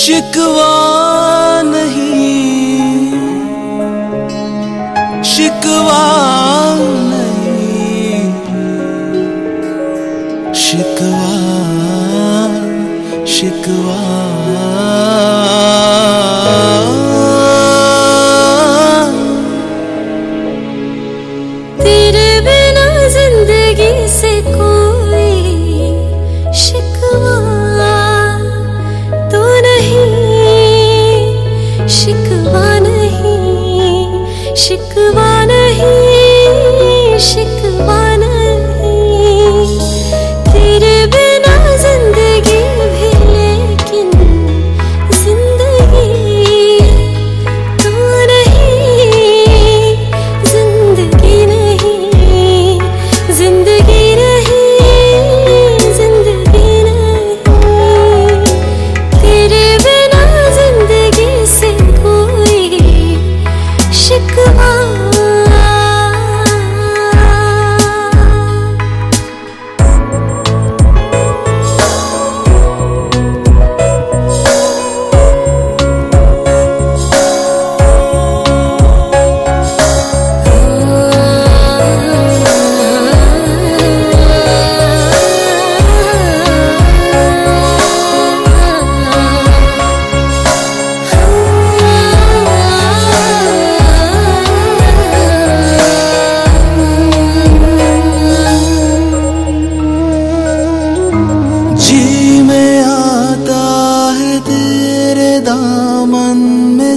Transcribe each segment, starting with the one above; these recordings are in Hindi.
शिकवा नहीं शिकवा नहीं शिकवा शिकवा एक बार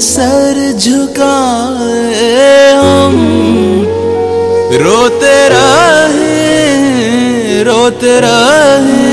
सर झुकाए हम। रोते रहे रोते रहे।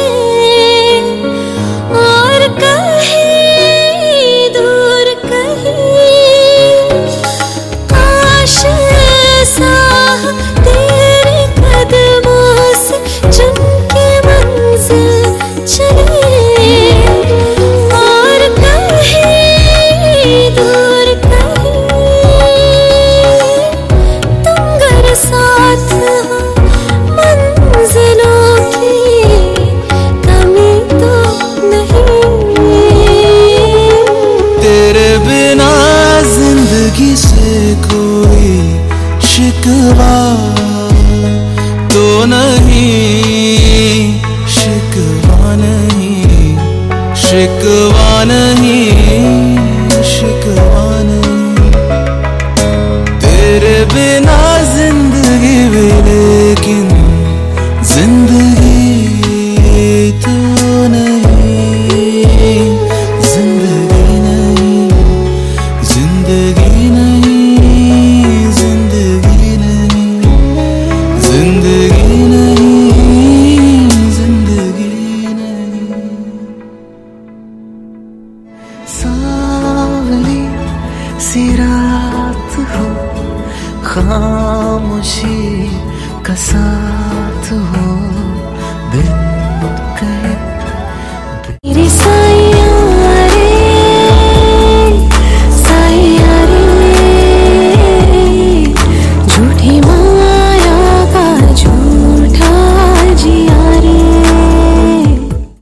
शिकवा नहीं शिकवा नहीं। सी हो खामोशी का साथ हो बिन